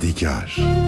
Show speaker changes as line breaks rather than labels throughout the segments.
Yadigar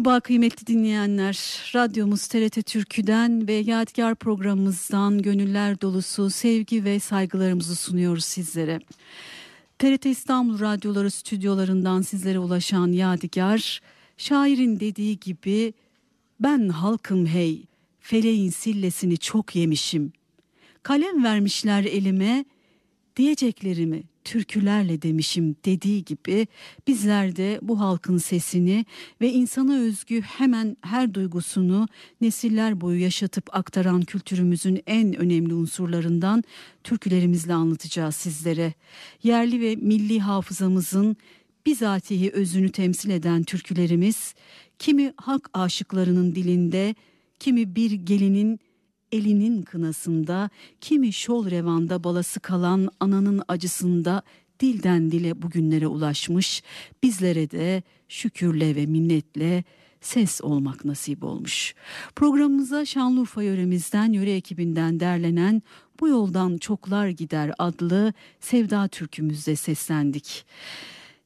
Merhaba kıymetli dinleyenler. Radyomuz TRT Türkü'den ve Yadigar programımızdan gönüller dolusu sevgi ve saygılarımızı sunuyoruz sizlere. TRT İstanbul Radyoları stüdyolarından sizlere ulaşan Yadigar, şairin dediği gibi ben halkım hey, feleğin sillesini çok yemişim. Kalem vermişler elime, diyeceklerimi türkülerle demişim dediği gibi bizler de bu halkın sesini ve insana özgü hemen her duygusunu nesiller boyu yaşatıp aktaran kültürümüzün en önemli unsurlarından türkülerimizle anlatacağız sizlere. Yerli ve milli hafızamızın bizatihi özünü temsil eden türkülerimiz kimi hak aşıklarının dilinde, kimi bir gelinin elinin kınasında, kimi şol revanda balası kalan ananın acısında dilden dile bugünlere ulaşmış, bizlere de şükürle ve minnetle ses olmak nasip olmuş. Programımıza Şanlıurfa yöremizden, yöre ekibinden derlenen Bu Yoldan Çoklar Gider adlı Sevda Türkümüzde seslendik.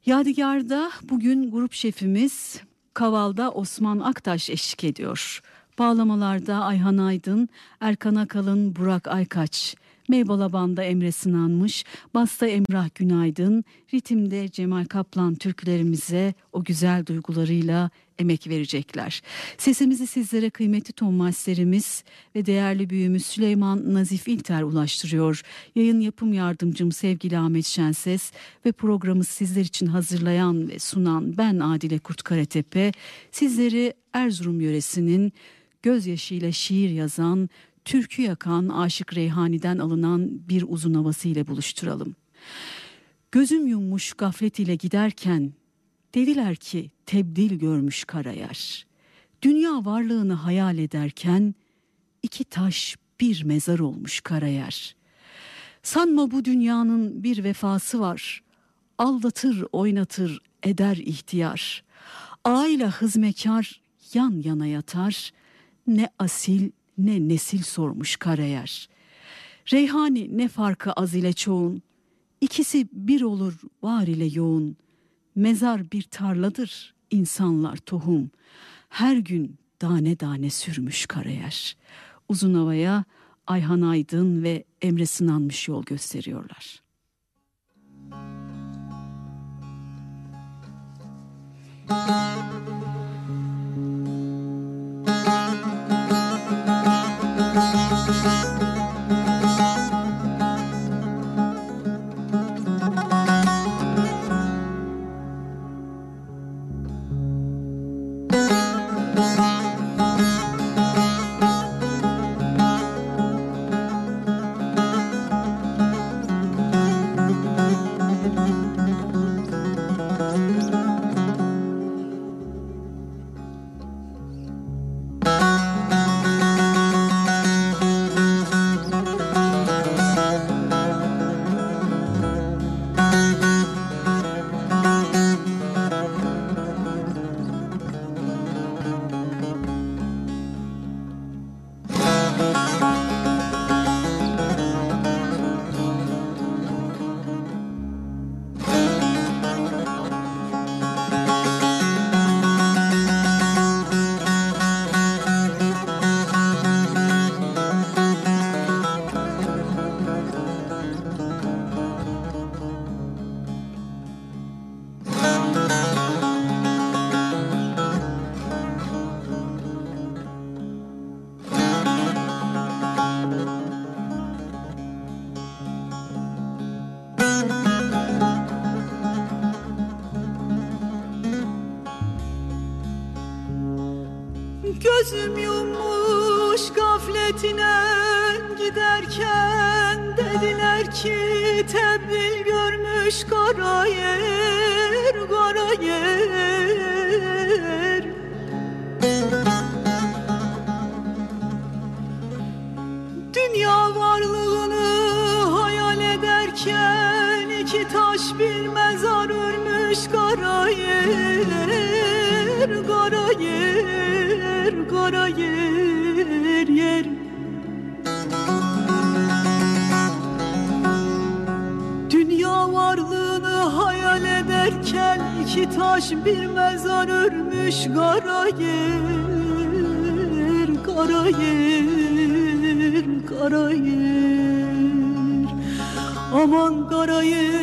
Yadigar'da bugün grup şefimiz Kaval'da Osman Aktaş eşlik ediyor. Bağlamalarda Ayhan Aydın, Erkan Akalın, Burak Aykaç, Meybalaban'da Emre Sınanmış, Basta Emrah Günaydın, ritimde Cemal Kaplan türkülerimize o güzel duygularıyla emek verecekler. Sesimizi sizlere kıymetli ton masterimiz ve değerli büyüğümüz Süleyman Nazif İlter ulaştırıyor. Yayın yapım yardımcım sevgili Ahmet Şenses ve programı sizler için hazırlayan ve sunan ben Adile Kurt Karatepe. Sizleri Erzurum yöresinin gözyaşıyla şiir yazan, türkü yakan Aşık Reyhani'den alınan bir uzun havası ile buluşturalım. Gözüm yummuş gaflet ile giderken dediler ki tebdil görmüş karayer. Dünya varlığını hayal ederken iki taş bir mezar olmuş karayer. Sanma bu dünyanın bir vefası var. Aldatır, oynatır, eder ihtiyar. Ağayla hizmekar yan yana yatar.'' Ne asil ne nesil sormuş Karayer. Reyhani ne farkı az ile çoğun, ikisi bir olur var ile yoğun. Mezar bir tarladır, insanlar tohum. Her gün tane tane sürmüş Karayer. Uzun havaya Ayhan Aydın ve Emre Sınanmış yol gösteriyorlar. Müzik Kara yer, kara yer Aman kara yer,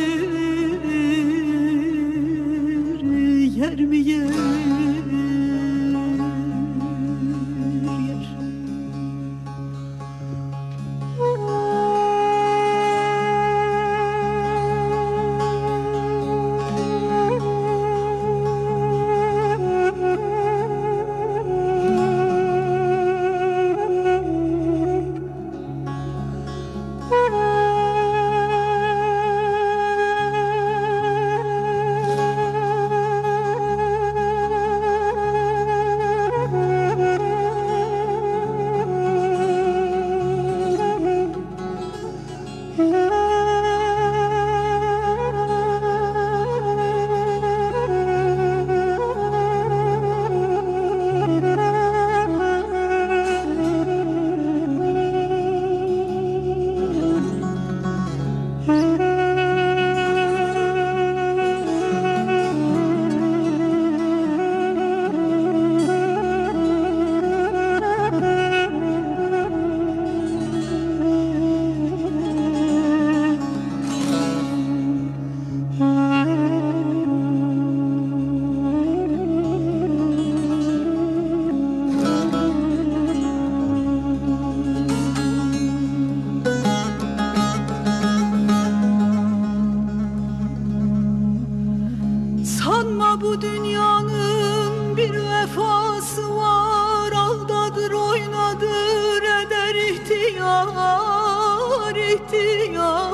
gidiyor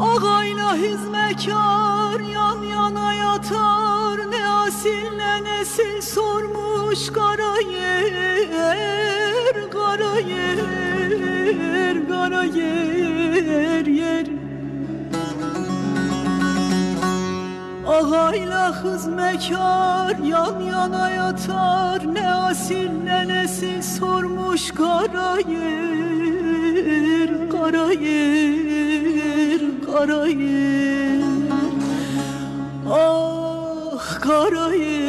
Ağayla hizmekar yan yana yatar. Ne asille nesil sormuş kara yer Kara yer, kara yer. Ağayla kız mekar yan yana yatar. Ne asil ne nesil sormuş kara yer Kara yer, kara yer Ah kara yer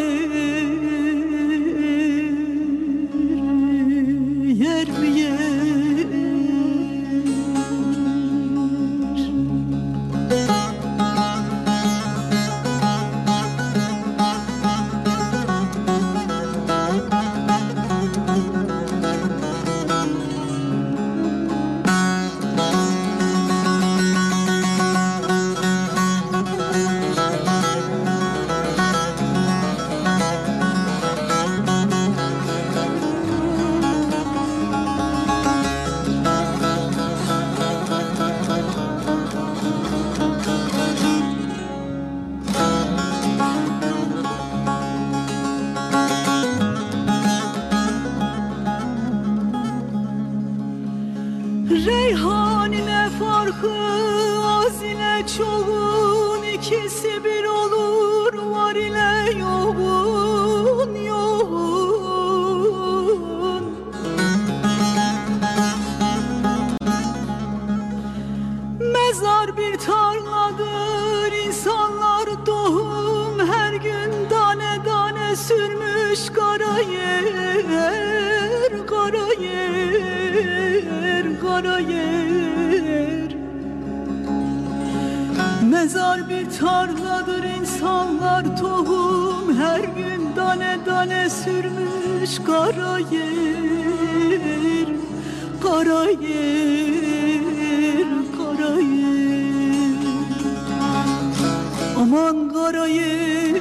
Mezar bir tarladır insanlar tohum. Her gün tane tane sürmüş kara yer. Kara yer, kara yer. Aman kara yer.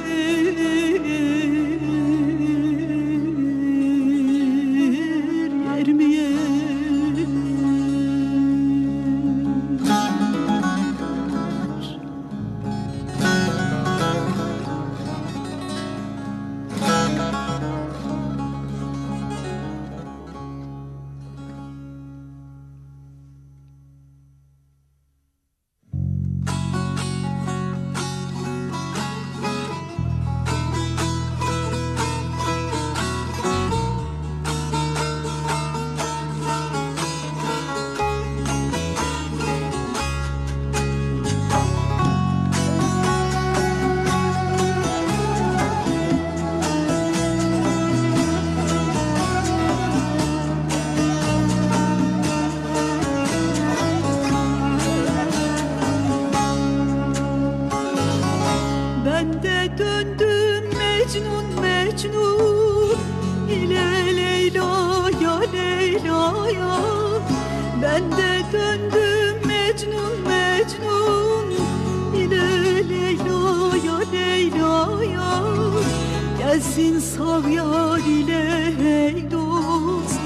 Sağ yar ile hey dost.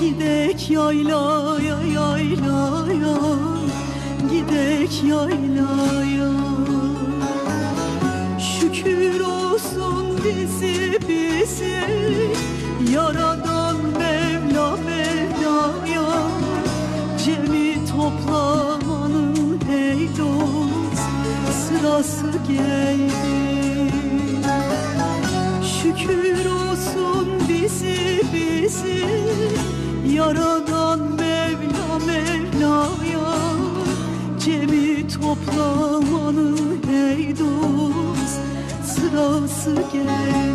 Gidek yaylaya yaylaya. Gidek yaylaya. Şükür olsun bizi bizi. Yaradan Mevla Mevla'ya. Cemi toplamanın hey dost. Sırası geldi Şükür olsun bizi bizi. Yaradan Mevla Mevla'ya Cemi toplamanın hey dost. Sırası geldi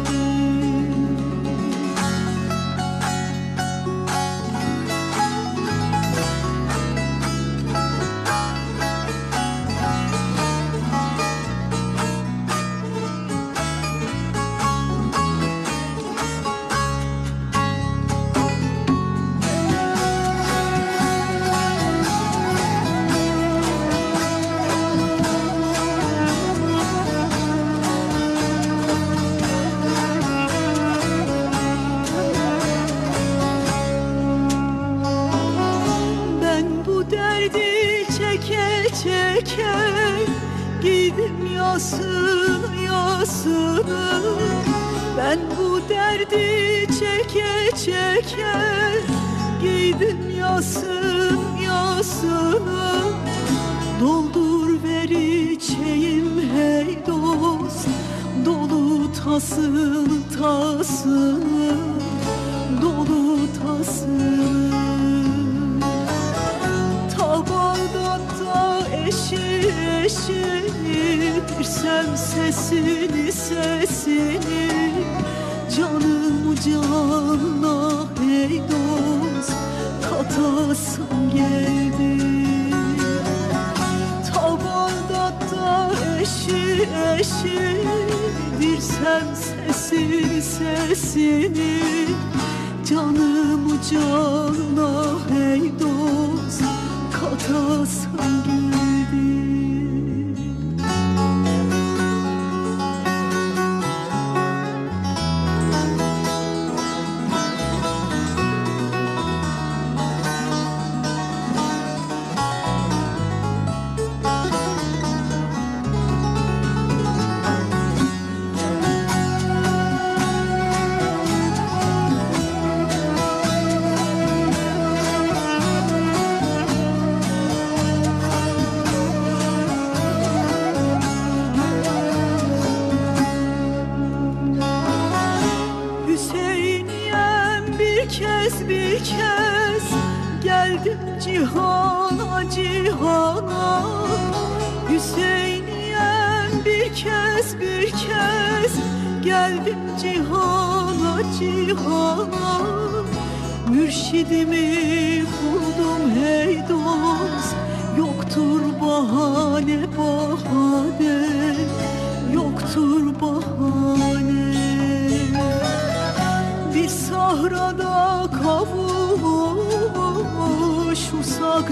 tasını Dolu tasını Tabadan eşi eşi Birsem sesini sesini. Canım canına hey dost Katasım geldi Tabadan eşi eşi Birsem sesini sesini Canım canına hey dost katasın geldi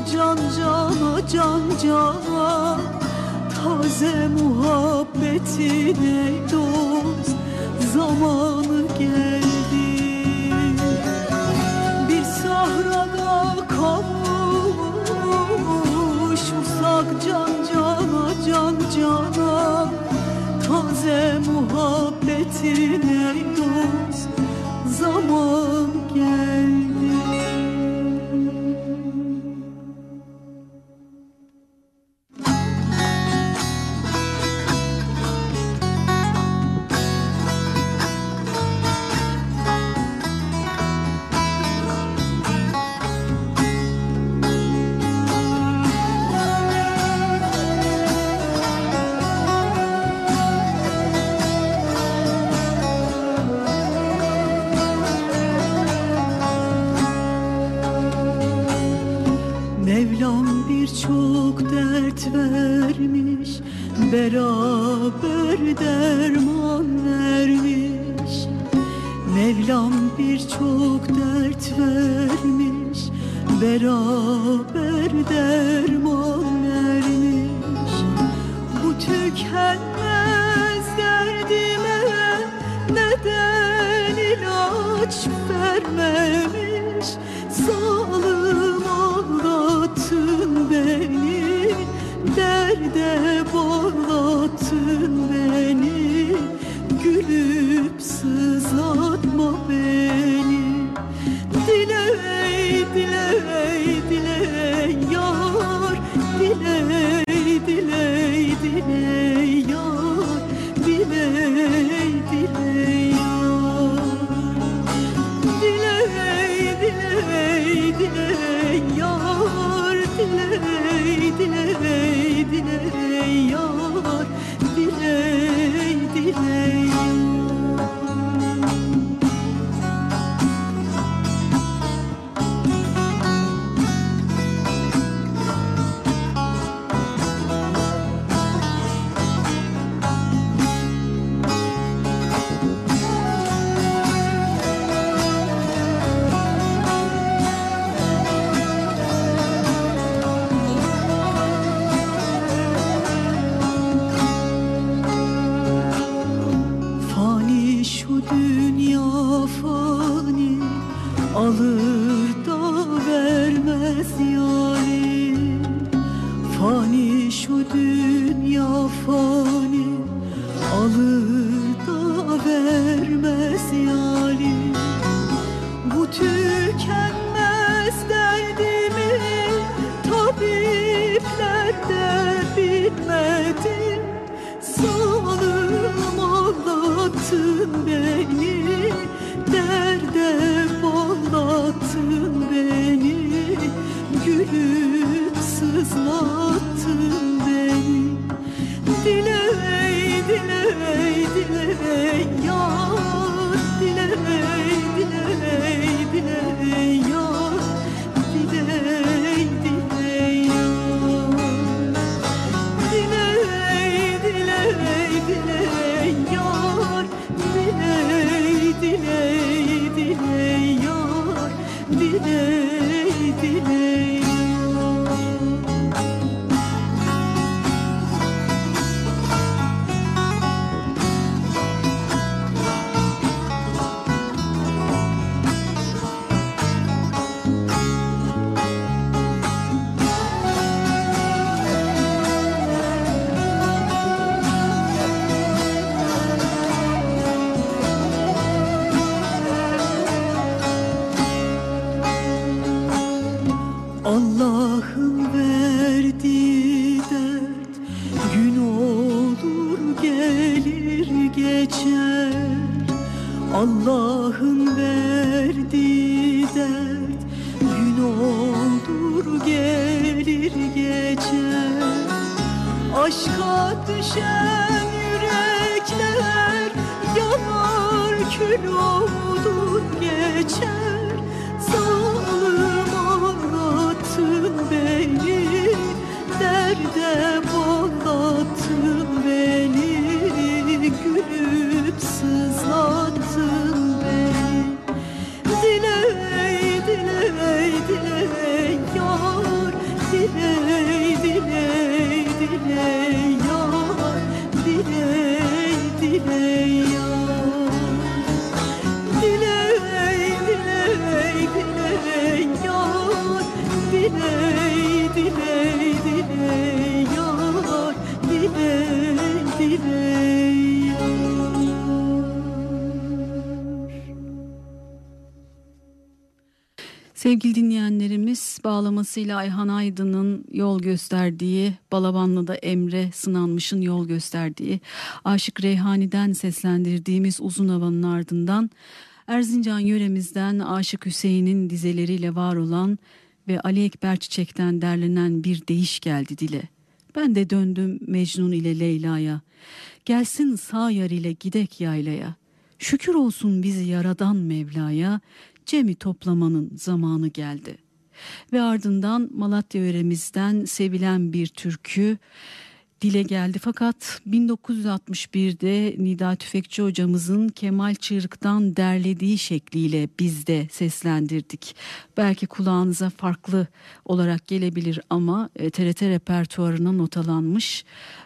can cana can cana Taze muhabbetine dost Zamanı geldi. Bir sahrada kavuş Usak can cana can cana Taze muhabbetine dost zaman geldi Sevgili dinleyenlerimiz bağlamasıyla Ayhan Aydın'ın yol gösterdiği, Balabanlı'da Emre Sınanmış'ın yol gösterdiği, Aşık Reyhani'den seslendirdiğimiz uzun havanın ardından Erzincan yöremizden Aşık Hüseyin'in dizeleriyle var olan ve Ali Ekber Çiçek'ten derlenen bir değiş geldi dile. Ben de döndüm Mecnun ile Leyla'ya. Gelsin sağ yar ile gidek yaylaya. Şükür olsun bizi yaradan Mevla'ya. Cem'i toplamanın zamanı geldi. Ve ardından Malatya yöremizden sevilen bir türkü dile geldi. Fakat 1961'de Nida Tüfekçi hocamızın Kemal Çığırık'tan derlediği şekliyle biz de seslendirdik. Belki kulağınıza farklı olarak gelebilir ama TRT e, repertuarına notalanmış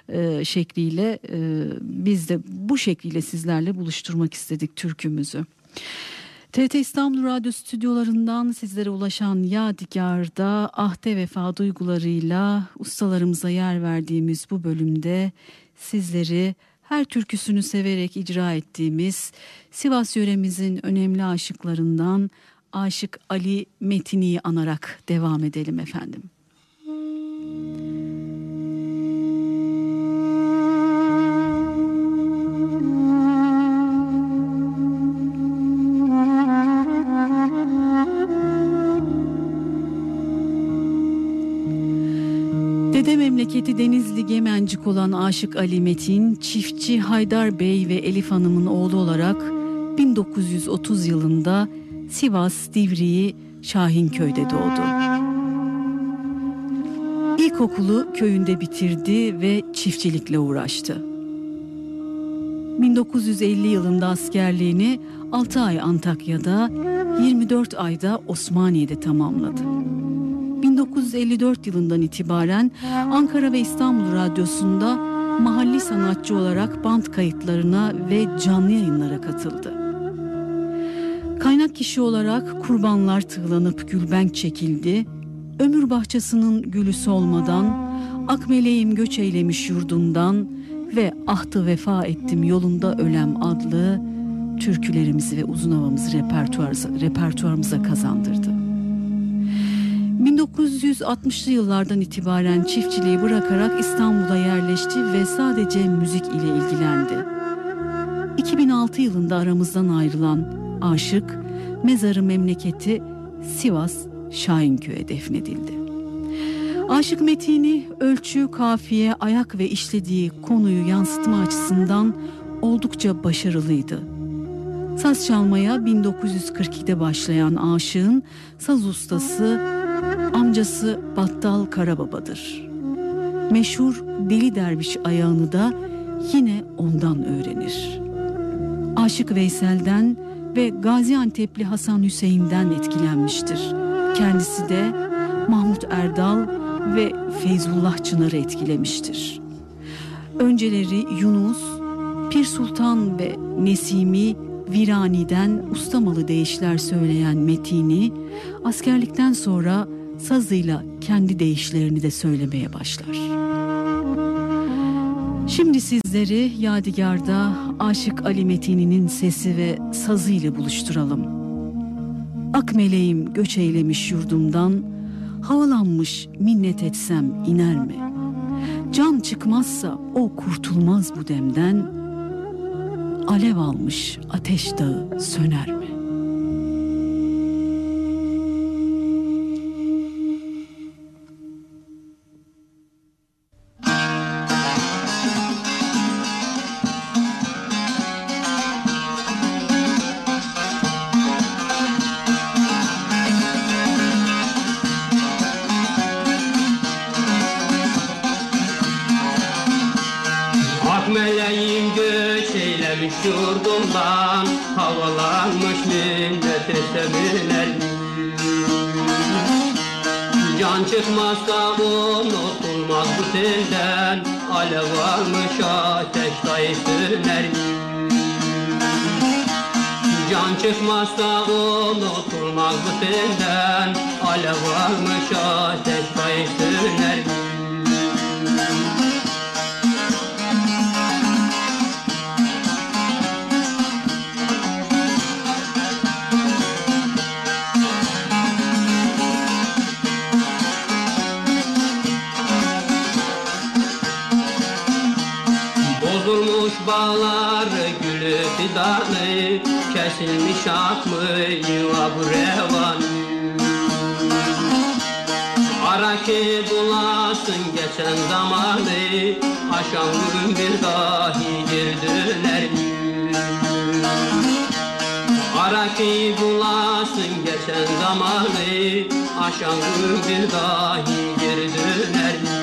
e, şekliyle e, biz de bu şekliyle sizlerle buluşturmak istedik türkümüzü. TRT İstanbul Radyo stüdyolarından sizlere ulaşan Yadigar'da ahde vefa duygularıyla ustalarımıza yer verdiğimiz bu bölümde sizleri her türküsünü severek icra ettiğimiz Sivas yöremizin önemli aşıklarından Aşık Ali Metini'yi anarak devam edelim efendim. Memleketi Denizli Gemencik olan Aşık Ali Metin, çiftçi Haydar Bey ve Elif Hanım'ın oğlu olarak 1930 yılında Sivas Divriği Şahinköy'de doğdu. İlkokulu köyünde bitirdi ve çiftçilikle uğraştı. 1950 yılında askerliğini 6 ay Antakya'da, 24 ayda Osmaniye'de tamamladı. 1954 yılından itibaren Ankara ve İstanbul Radyosu'nda mahalli sanatçı olarak band kayıtlarına ve canlı yayınlara katıldı. Kaynak kişi olarak kurbanlar tığlanıp gülbenk çekildi, ömür bahçesinin gülü solmadan, akmeleğim göç eylemiş yurdundan ve ahtı vefa ettim yolunda ölem adlı türkülerimizi ve uzun havamızı repertuarımıza kazandırdı. 1960'lı yıllardan itibaren çiftçiliği bırakarak İstanbul'a yerleşti ve sadece müzik ile ilgilendi. 2006 yılında aramızdan ayrılan aşık mezarı memleketi Sivas Şahinköy'e defnedildi. Aşık metini ölçü, kafiye, ayak ve işlediği konuyu yansıtma açısından oldukça başarılıydı. Saz çalmaya 1942'de başlayan aşığın saz ustası amcası Battal Karababa'dır. Meşhur Deli Derviş ayağını da yine ondan öğrenir. Aşık Veysel'den ve Gaziantep'li Hasan Hüseyin'den etkilenmiştir. Kendisi de Mahmut Erdal ve Feyzullah Çınar'ı etkilemiştir. Önceleri Yunus, Pir Sultan ve Nesimi Virani'den ustamalı deyişler söyleyen Metini, askerlikten sonra sazıyla kendi deyişlerini de söylemeye başlar. Şimdi sizleri Yadigar'da Aşık Ali Metini'nin sesi ve sazı ile buluşturalım. Ak meleğim göç eylemiş yurdumdan, havalanmış minnet etsem iner mi? Can çıkmazsa o kurtulmaz bu demden, alev almış ateş dağı söner mi?
Ara ki bulasın geçen zamanı Aşan bir dahi geri döner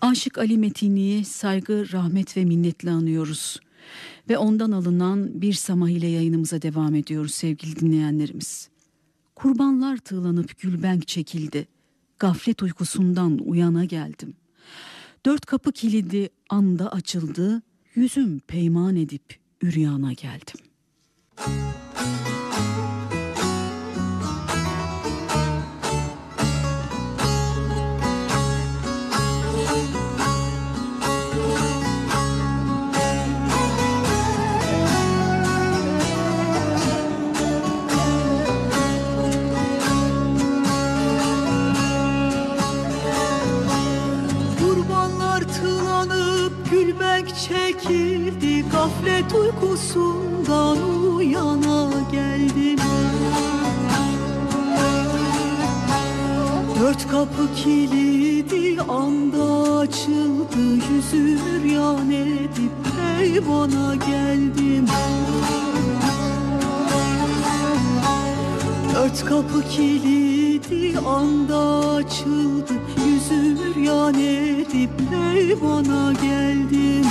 Aşık Ali Metinli'yi saygı, rahmet ve minnetle anıyoruz. Ve ondan alınan bir samah ile yayınımıza devam ediyoruz sevgili dinleyenlerimiz. Kurbanlar tığlanıp gülbenk çekildi. Gaflet uykusundan uyana geldim. Dört kapı kilidi anda açıldı. Yüzüm peyman edip üryana geldim. Müzik
çekildi. Gaflet uykusundan uyana geldim. Dört kapı kilidi anda açıldı. Yüzü yan edip eyvana geldim. Dört kapı kilidi anda açıldı Yüzü yan edip eyvana geldim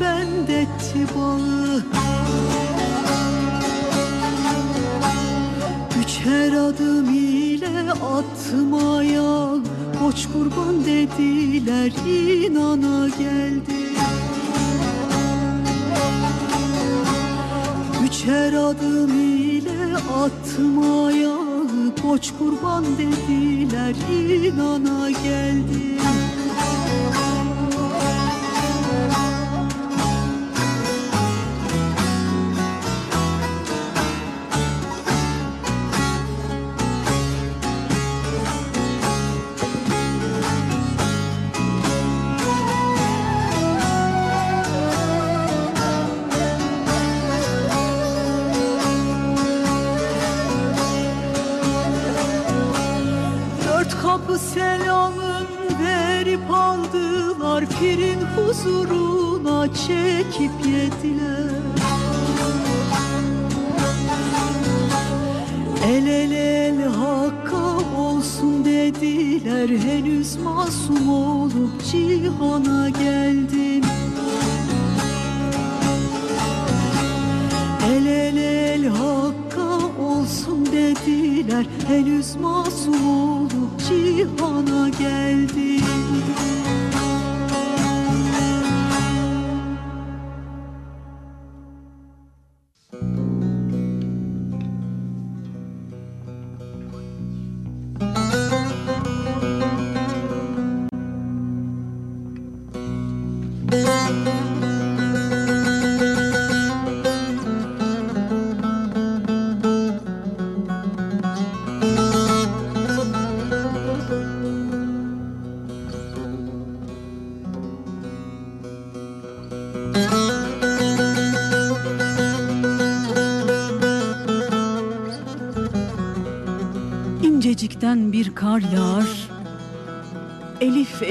bendetti bağı Üç her adım ile attım ayağı Koç kurban dediler inana geldi. Üç her adım ile attım ayağı Koç kurban dediler inana geldi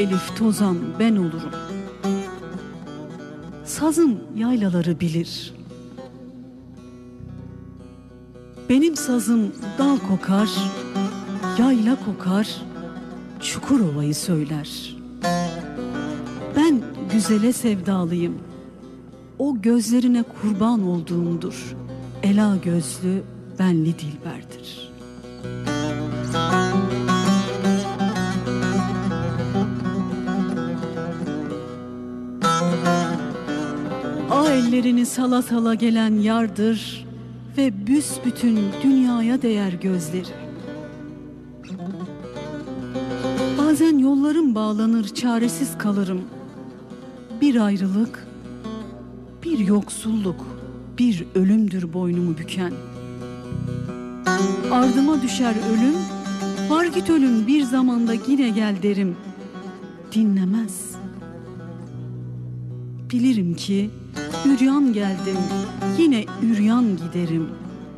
elif tozan ben olurum. Sazım yaylaları bilir. Benim sazım dal kokar, yayla kokar, çukur ovayı söyler. Ben güzele sevdalıyım. O gözlerine kurban olduğumdur. Ela gözlü benli dilberdir. Ellerini sala sala gelen yardır ve büsbütün dünyaya değer gözleri. Bazen yollarım bağlanır, çaresiz kalırım. Bir ayrılık, bir yoksulluk, bir ölümdür boynumu büken. Ardıma düşer ölüm, var git ölüm bir zamanda yine gel derim. Dinlemez. Bilirim ki üryan geldim, yine üryan giderim.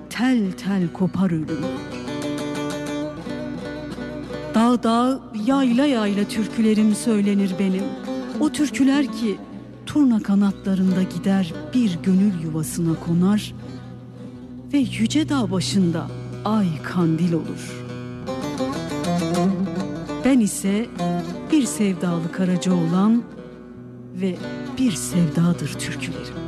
Tel tel kopar ölüm. Dağ dağ, yayla yayla türkülerim söylenir benim. O türküler ki turna kanatlarında gider bir gönül yuvasına konar ve yüce dağ başında ay kandil olur. Ben ise bir sevdalı karaca olan ve bir sevdadır türkülerim.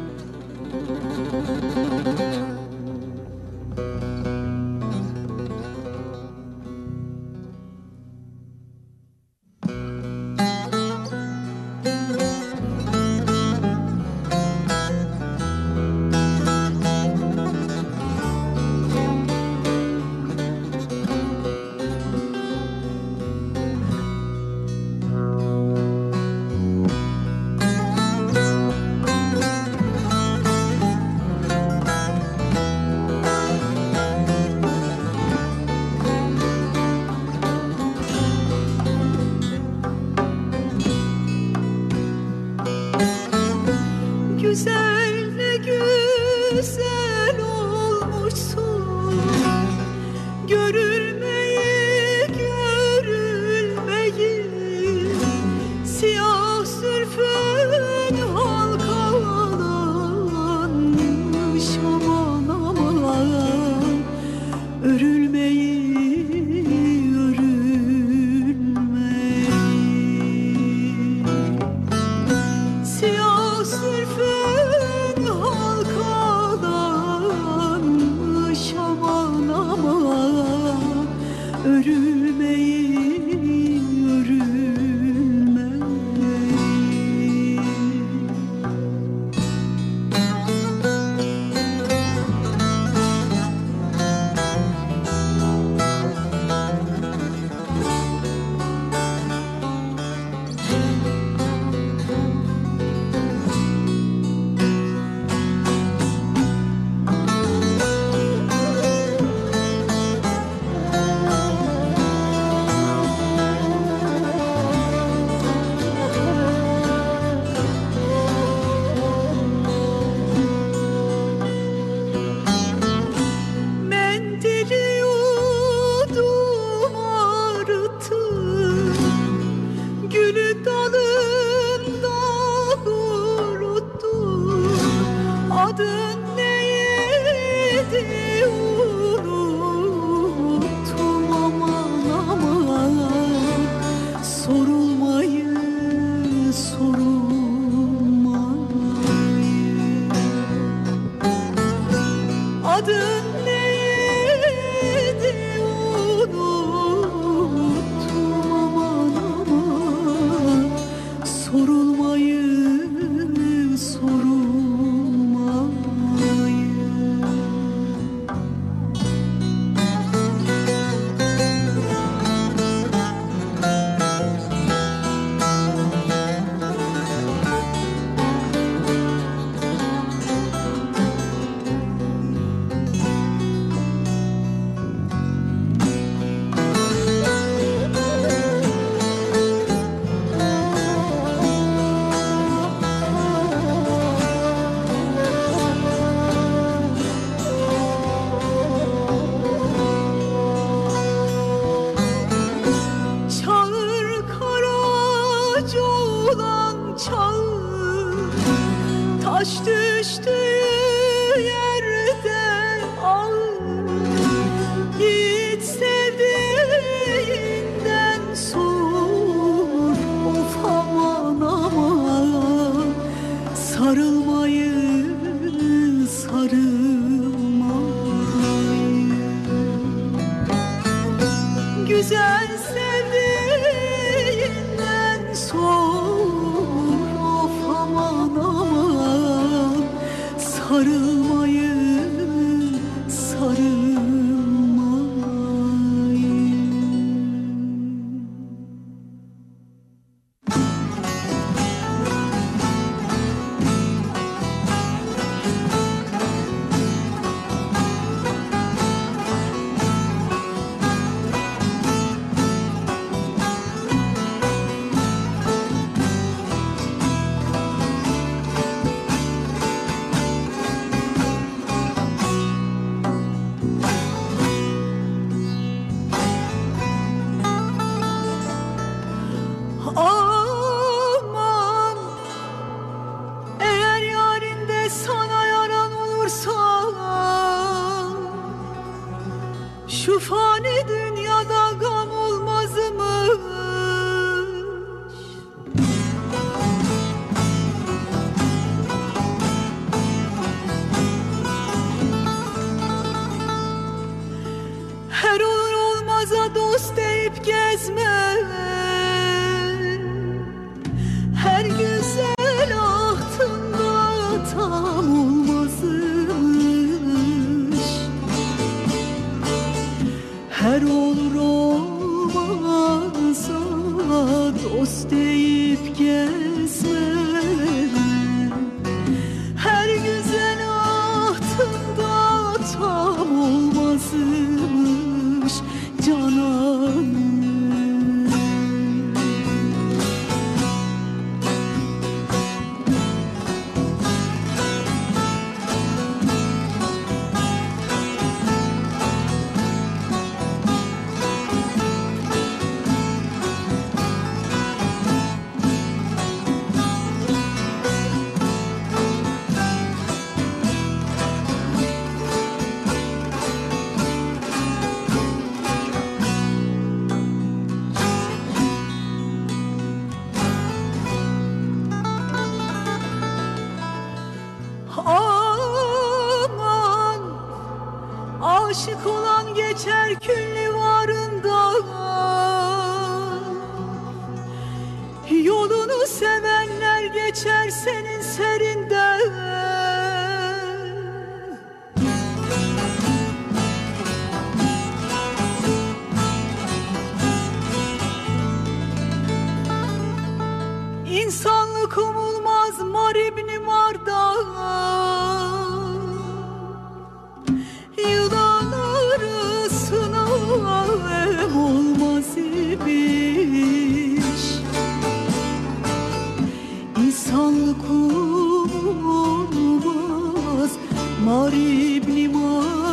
ما ريبني ما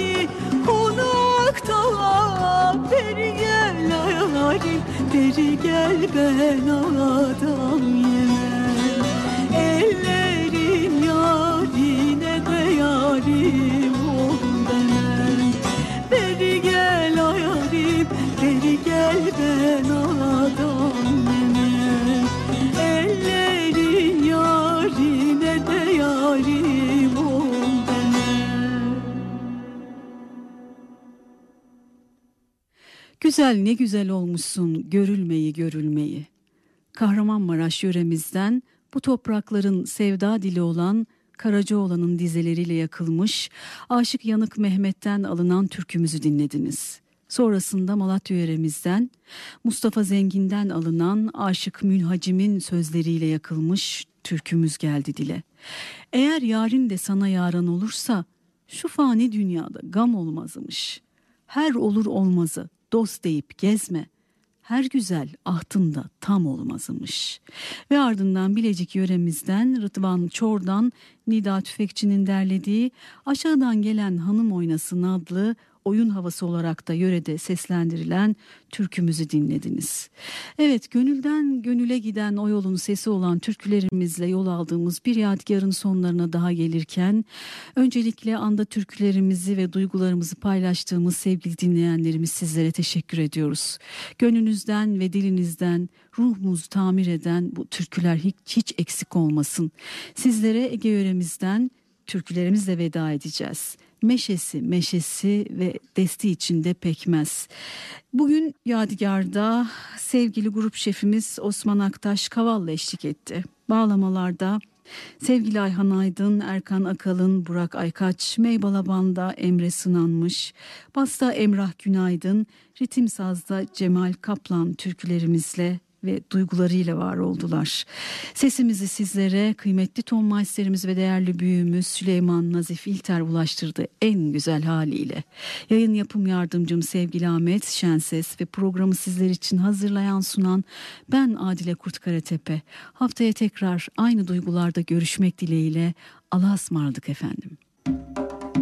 ki konakta Peri gel ayarim, peri gel ben adam ye.
Güzel ne güzel olmuşsun görülmeyi görülmeyi. Kahramanmaraş yöremizden bu toprakların sevda dili olan Karacaoğlan'ın dizeleriyle yakılmış Aşık Yanık Mehmet'ten alınan türkümüzü dinlediniz. Sonrasında Malatya yöremizden Mustafa Zengin'den alınan Aşık Münhacim'in sözleriyle yakılmış türkümüz geldi dile. Eğer yarın de sana yaran olursa şu fani dünyada gam olmazmış. Her olur olmazı dost deyip gezme. Her güzel ahtında tam olmazmış. Ve ardından Bilecik yöremizden Rıdvan Çor'dan Nida Tüfekçi'nin derlediği Aşağıdan Gelen Hanım Oynasın adlı oyun havası olarak da yörede seslendirilen türkümüzü dinlediniz. Evet gönülden gönüle giden o yolun sesi olan türkülerimizle yol aldığımız bir yadigarın sonlarına daha gelirken öncelikle anda türkülerimizi ve duygularımızı paylaştığımız sevgili dinleyenlerimiz sizlere teşekkür ediyoruz. Gönlünüzden ve dilinizden ruhumuzu tamir eden bu türküler hiç, hiç eksik olmasın. Sizlere Ege yöremizden türkülerimizle veda edeceğiz meşesi, meşesi ve desti içinde pekmez. Bugün Yadigar'da sevgili grup şefimiz Osman Aktaş Kaval'la eşlik etti. Bağlamalarda Sevgili Ayhan Aydın, Erkan Akalın, Burak Aykaç, Meybalaban'da Emre Sınanmış, Basta Emrah Günaydın, Ritim Saz'da Cemal Kaplan türkülerimizle ve duygularıyla var oldular. Sesimizi sizlere kıymetli ton maestlerimiz ve değerli büyüğümüz Süleyman Nazif İlter ulaştırdı en güzel haliyle. Yayın yapım yardımcım sevgili Ahmet Şenses ve programı sizler için hazırlayan sunan ben Adile Kurt Karatepe. Haftaya tekrar aynı duygularda görüşmek dileğiyle Allah'a ısmarladık efendim. Müzik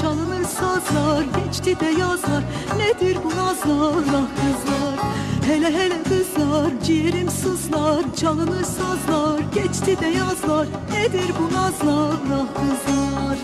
Çalınır sazlar geçti de yazlar. Nedir bu nazlar ah kızlar? Hele hele kızlar ciğerim sızlar Çalınır sazlar geçti de yazlar. Nedir bu nazlar ah kızlar?